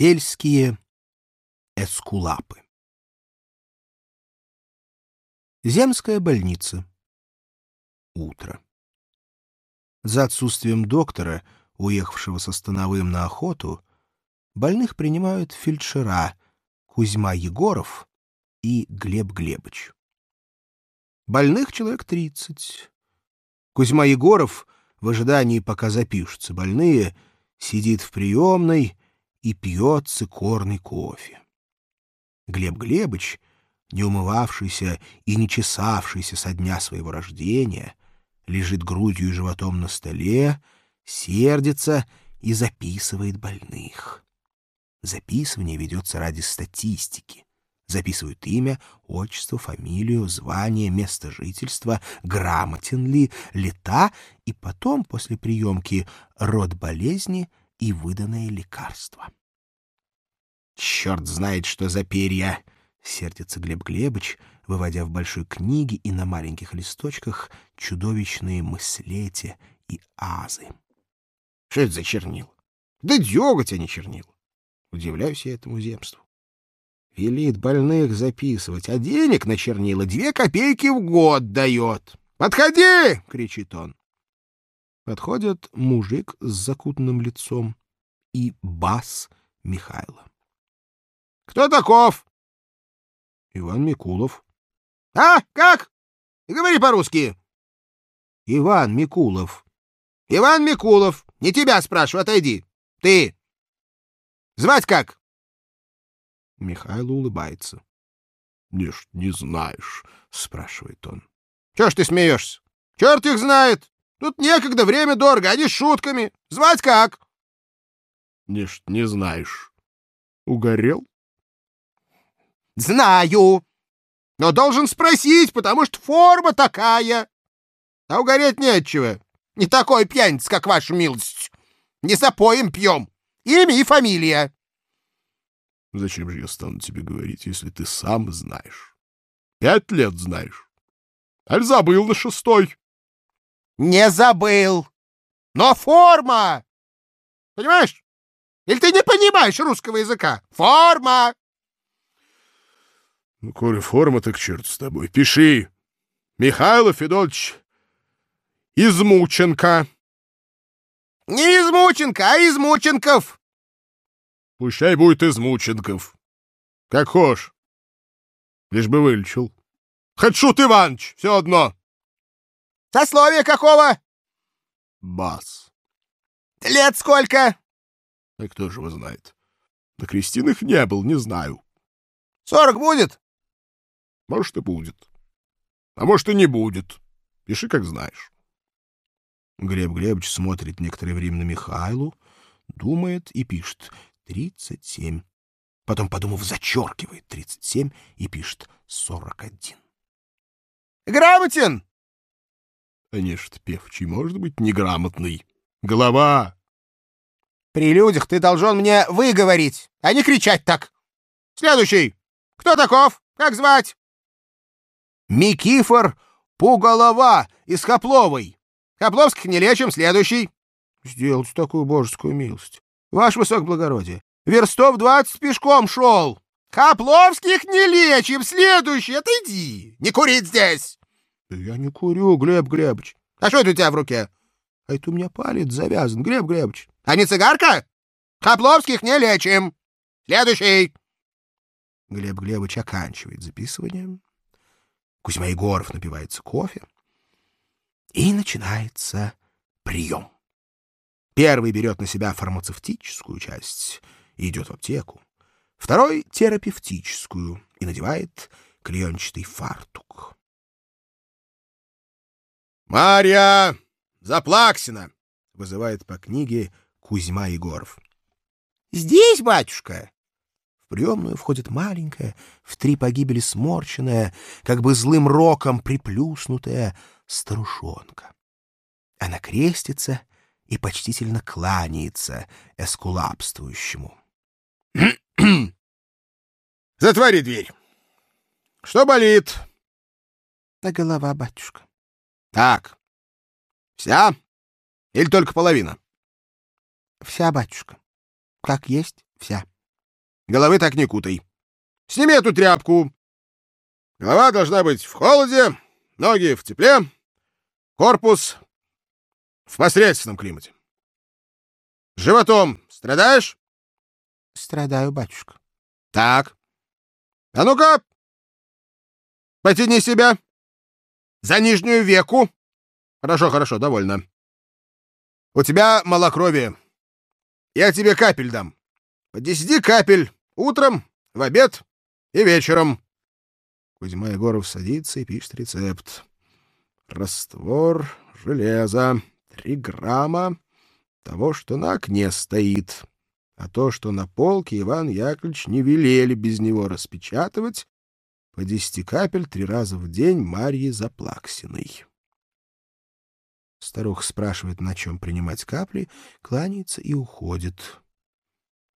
Сельские эскулапы. Земская больница. Утро. За отсутствием доктора, уехавшего со Становым на охоту, больных принимают фельдшера Кузьма Егоров и Глеб Глебыч. Больных человек тридцать. Кузьма Егоров, в ожидании, пока запишутся больные, сидит в приемной и пьет цикорный кофе. Глеб Глебыч, не умывавшийся и не чесавшийся со дня своего рождения, лежит грудью и животом на столе, сердится и записывает больных. Записывание ведется ради статистики. Записывают имя, отчество, фамилию, звание, место жительства, грамотен ли, лета, и потом, после приемки, род болезни и выданное лекарство. «Черт знает, что за перья!» — сердится Глеб Глебыч, выводя в большой книге и на маленьких листочках чудовищные мыслети и азы. «Что это за чернил? Да деготь, а не чернил!» Удивляюсь я этому земству. Велит больных записывать, а денег на чернила две копейки в год дает. «Подходи!» — кричит он. Подходят мужик с закутанным лицом и бас Михайла. Кто таков? Иван Микулов. А, как? Говори по-русски. Иван Микулов. Иван Микулов. Не тебя спрашиваю, отойди. Ты. Звать как? Михаил улыбается. — Не ж не знаешь, — спрашивает он. — Чего ж ты смеешься? Черт их знает! Тут некогда, время дорого, а не шутками. Звать как? — ж не знаешь. Угорел? Знаю. Но должен спросить, потому что форма такая. А угореть нечего. Не такой пьяница, как ваша милость. Не запоем пьем. Имя и фамилия. Зачем же я стану тебе говорить, если ты сам знаешь? Пять лет знаешь. Аль забыл на шестой? Не забыл. Но форма! Понимаешь? Или ты не понимаешь русского языка? Форма! Ну, коли форма, так черт с тобой. Пиши. Михаил Федотович Измученко. Не Измученко, а Измученков. Пущай будет Измученков. Как хошь. Лишь бы вылечил. Хоть Шут Иванович, все одно. Сословие какого? Бас. Лет сколько? А кто же его знает? На крестиных не был, не знаю. Сорок будет? Может, и будет. А может, и не будет. Пиши, как знаешь. Глеб Глебович смотрит некоторое время на Михайлу, думает и пишет «тридцать семь». Потом, подумав, зачеркивает «тридцать семь» и пишет «сорок один». «Грамотен!» Конечно, певчий может быть неграмотный. Голова! При людях ты должен мне выговорить, а не кричать так. Следующий. Кто таков? Как звать? Микифор Пуголова из Хопловой. Хопловских не лечим, следующий. Сделайте такую божескую милость. Ваше высокоблагородие, верстов двадцать пешком шел. Хопловских не лечим, следующий, отойди. Не курить здесь. Я не курю, Глеб Глебович. А что это у тебя в руке? А это у меня палец завязан, Глеб Глебович. А не цигарка? Хопловских не лечим. Следующий. Глеб Глебович оканчивает записывание. Кузьма Егоров напивается кофе. И начинается прием. Первый берет на себя фармацевтическую часть и идет в аптеку. Второй — терапевтическую и надевает клеенчатый фартук. «Марья! Заплаксина!» — вызывает по книге Кузьма Егоров. «Здесь, батюшка!» В приемную входит маленькая, в три погибели сморченная, как бы злым роком приплюснутая старушонка. Она крестится и почтительно кланяется эскулапствующему. «Затвори дверь! Что болит?» «Да голова, батюшка». «Так, вся или только половина?» «Вся, батюшка. Как есть, вся». Головы так не кутай. Сними эту тряпку. Голова должна быть в холоде, ноги в тепле, корпус в посредственном климате. Животом страдаешь? Страдаю, батюшка. Так. А ну-ка, потяни себя. За нижнюю веку. Хорошо, хорошо, довольно. У тебя малокровие. Я тебе капель дам. По десяти капель. Утром, в обед и вечером. Кузьма Егоров садится и пишет рецепт. Раствор железа. Три грамма того, что на окне стоит. А то, что на полке, Иван Яковлевич не велели без него распечатывать, по десяти капель три раза в день Марьи Заплаксиной. Старуха спрашивает, на чем принимать капли, кланяется и уходит.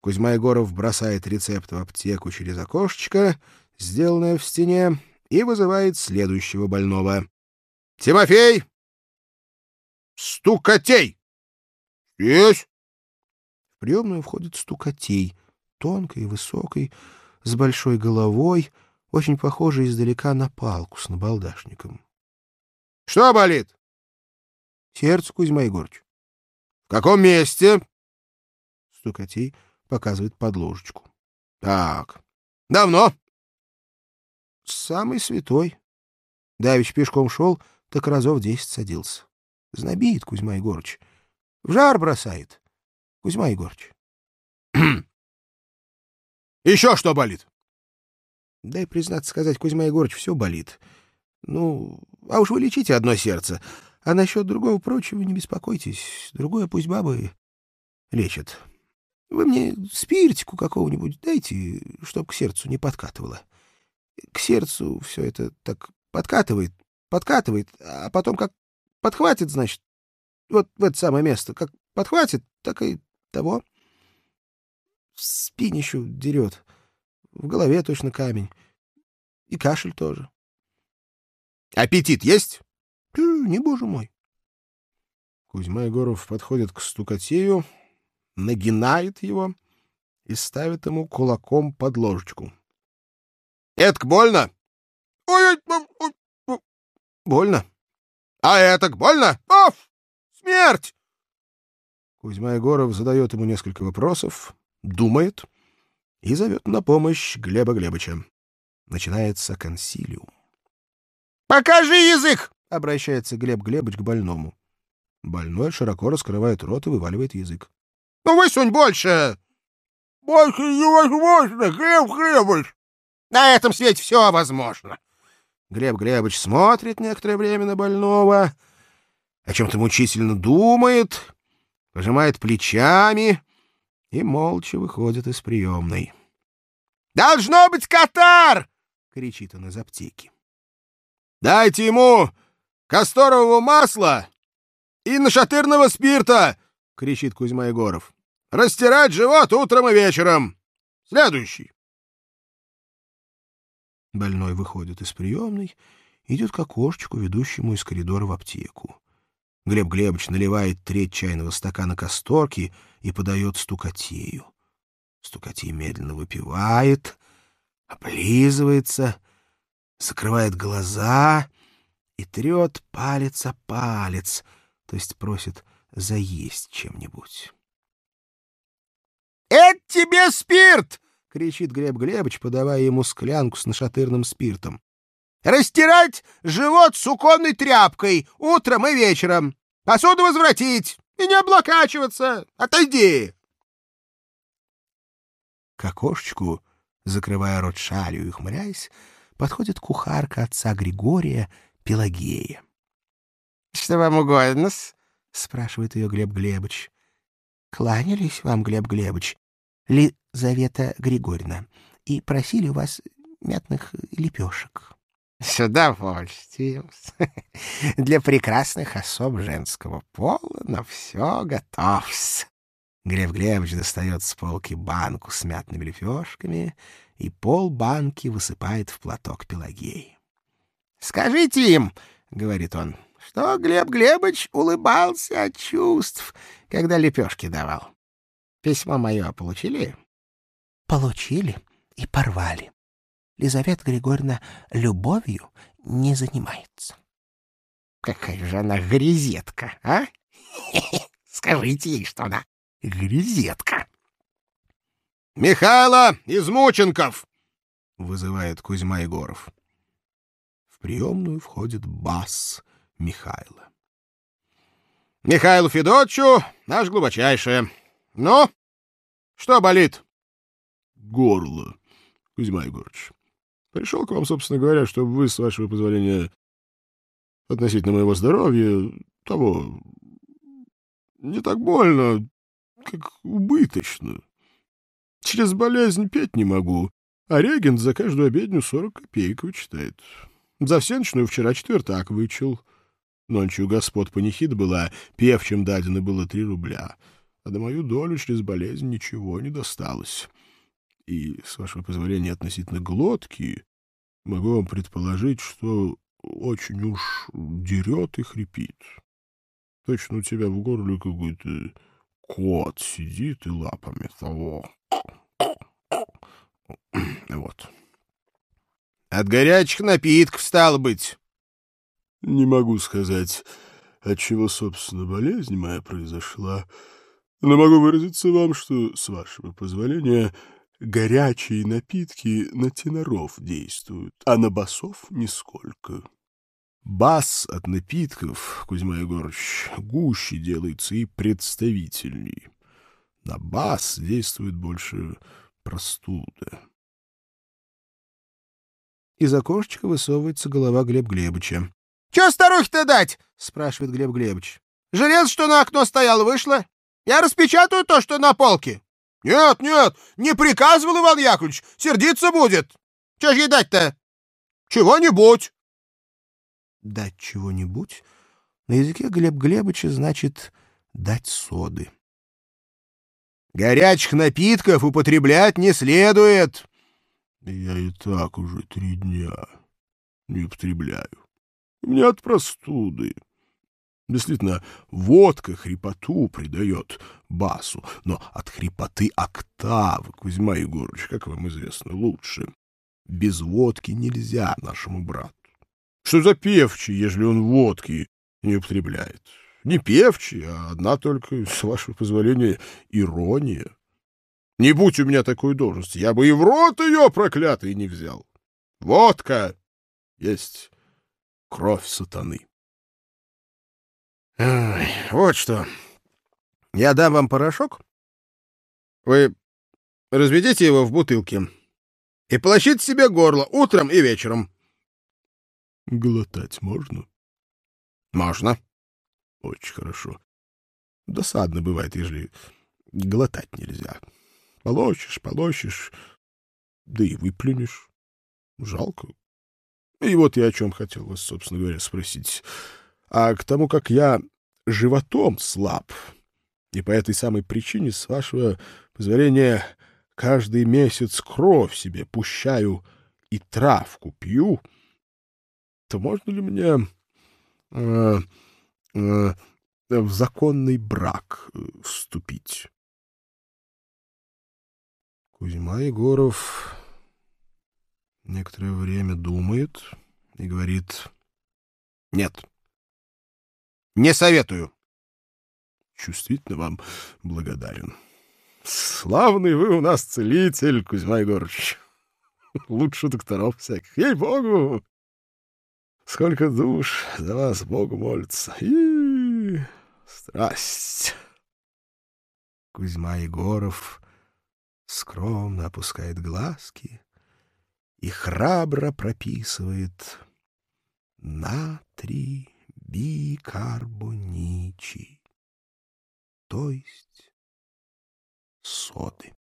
Кузьма Егоров бросает рецепт в аптеку через окошечко, сделанное в стене, и вызывает следующего больного. — Тимофей! Стукотей! — Есть! В приемную входит стукотей, тонкой и высокой, с большой головой, очень похожий издалека на палку с набалдашником. — Что болит? — Сердце, Кузьма Егорыч. — В каком месте? Стукотей показывает под ложечку. — Так. Давно? — Самый святой. Давич пешком шел, так разов десять садился. Знобит Кузьма Егорыч. В жар бросает. Кузьма Егорыч. — Еще что болит? — Дай, признаться сказать, Кузьма Егорыч, все болит. Ну, а уж вы лечите одно сердце. А насчет другого прочего не беспокойтесь. Другое пусть бабы лечат. Вы мне спиртику какого-нибудь дайте, чтоб к сердцу не подкатывало. К сердцу все это так подкатывает, подкатывает, а потом как подхватит, значит, вот в это самое место, как подхватит, так и того. Спинищу дерет. В голове точно камень. И кашель тоже. — Аппетит есть? — Не, боже мой. Кузьма Егоров подходит к стукотею, нагинает его и ставит ему кулаком под ложечку. — Это больно? — Ой, ой, ой, больно. — А это больно? Оф! Смерть! Кузьма Егоров задает ему несколько вопросов, думает и зовет на помощь Глеба Глебыча. Начинается консилиум. «Покажи язык!» — обращается Глеб Глебыч к больному. Больной широко раскрывает рот и вываливает язык. — Ну, высунь больше! — Больше невозможно, Глеб Глебыч! — На этом свете все возможно. Глеб Глебыч смотрит некоторое время на больного, о чем-то мучительно думает, пожимает плечами и молча выходит из приемной. «Должно быть катар!» — кричит он из аптеки. «Дайте ему касторового масла и нашатырного спирта!» — кричит Кузьма Егоров. «Растирать живот утром и вечером! Следующий!» Больной выходит из приемной, идет к окошечку, ведущему из коридора в аптеку. Глеб Глебович наливает треть чайного стакана касторки и подает стукотею. Стукотей медленно выпивает, облизывается, закрывает глаза и трет палец о палец, то есть просит заесть чем-нибудь. — Это тебе спирт! — кричит Глеб Глебович, подавая ему склянку с нашатырным спиртом. Растирать живот суконной тряпкой утром и вечером. Посуду возвратить и не облокачиваться. Отойди. К окошечку, закрывая рот шалью и хмурясь, подходит кухарка отца Григория Пелагея. — Что вам угодно спрашивает ее Глеб Глебович. — Кланялись вам, Глеб Глебович, Лизавета Григорьевна, и просили у вас мятных лепешек. С удовольствием. Для прекрасных особ женского пола на все готов. Глеб Глебович достает с полки банку с мятными лепешками и пол банки высыпает в платок Пелагеи. — Скажите им, — говорит он, — что Глеб Глебович улыбался от чувств, когда лепешки давал. Письмо мое получили? — получили и порвали. Лизавета Григорьевна любовью не занимается. Какая же она грязетка, а? Скажите ей, что она грязетка. Михайло Измученков! вызывает Кузьма Егоров. В приемную входит бас Михайла. Михаилу Федотчу наш глубочайшее. Ну, что болит? Горло, Кузьма Егорович. Пришел к вам, собственно говоря, чтобы вы, с вашего позволения, относительно моего здоровья, того, не так больно, как убыточно. Через болезнь петь не могу, а регент за каждую обедню сорок копеек вычитает. За всеночную вчера четвертак вычел. Ночью господ панихида была, певчим дадено было три рубля, а до мою долю через болезнь ничего не досталось. И, с вашего позволения, относительно глотки, могу вам предположить, что очень уж дерет и хрипит. Точно у тебя в горле какой-то кот сидит и лапами того. Вот. От горячих напитков, стало быть. Не могу сказать, от чего, собственно, болезнь моя произошла, но могу выразиться вам, что, с вашего позволения, горячие напитки на теноров действуют, а на басов — нисколько. Бас от напитков, Кузьма Егорович, гуще делается и представительней. На бас действует больше простуда. Из окошечка высовывается голова Глеб Глебовича. — Чего старухе-то дать? — спрашивает Глеб Глебович. — Железо, что на окно стояло, вышло? Я распечатаю то, что на полке. — Нет, нет, не приказывал Иван Яковлевич, сердиться будет. Чего ж ей дать-то? — Чего-нибудь. Дать чего-нибудь на языке Глеб Глебовича значит дать соды. Горячих напитков употреблять не следует. Я и так уже три дня не употребляю. Мне от простуды. Действительно, водка хрипоту придает басу, но от хрипоты октавы, Кузьма Егорович, как вам известно, лучше. Без водки нельзя нашему брату. Что за певчий, ежели он водки не употребляет? Не певчий, а одна только, с вашего позволения, ирония. Не будь у меня такой должности, я бы и в рот ее, проклятый, не взял. Водка есть кровь сатаны. Ой, вот что. Я дам вам порошок. Вы разведите его в бутылке и полощите себе горло утром и вечером. Глотать можно? Можно. Очень хорошо. Досадно бывает, ежели глотать нельзя. Полощешь, полощешь, да и выплюнешь. Жалко. И вот я о чем хотел вас, собственно говоря, спросить. А к тому, как я животом слаб, и по этой самой причине, с вашего позволения, каждый месяц кровь себе пущаю и травку пью, то можно ли мне э, э, в законный брак э, вступить? Кузьма Егоров некоторое время думает и говорит «Нет, не советую». Чувствительно вам благодарен. Славный вы у нас целитель, Кузьма Егорович. Лучше докторов всяких. Ей-богу! Сколько душ за вас Богу молится. И страсть. Кузьма Егоров скромно опускает глазки и храбро прописывает натрий бикарбоничий, то есть соды.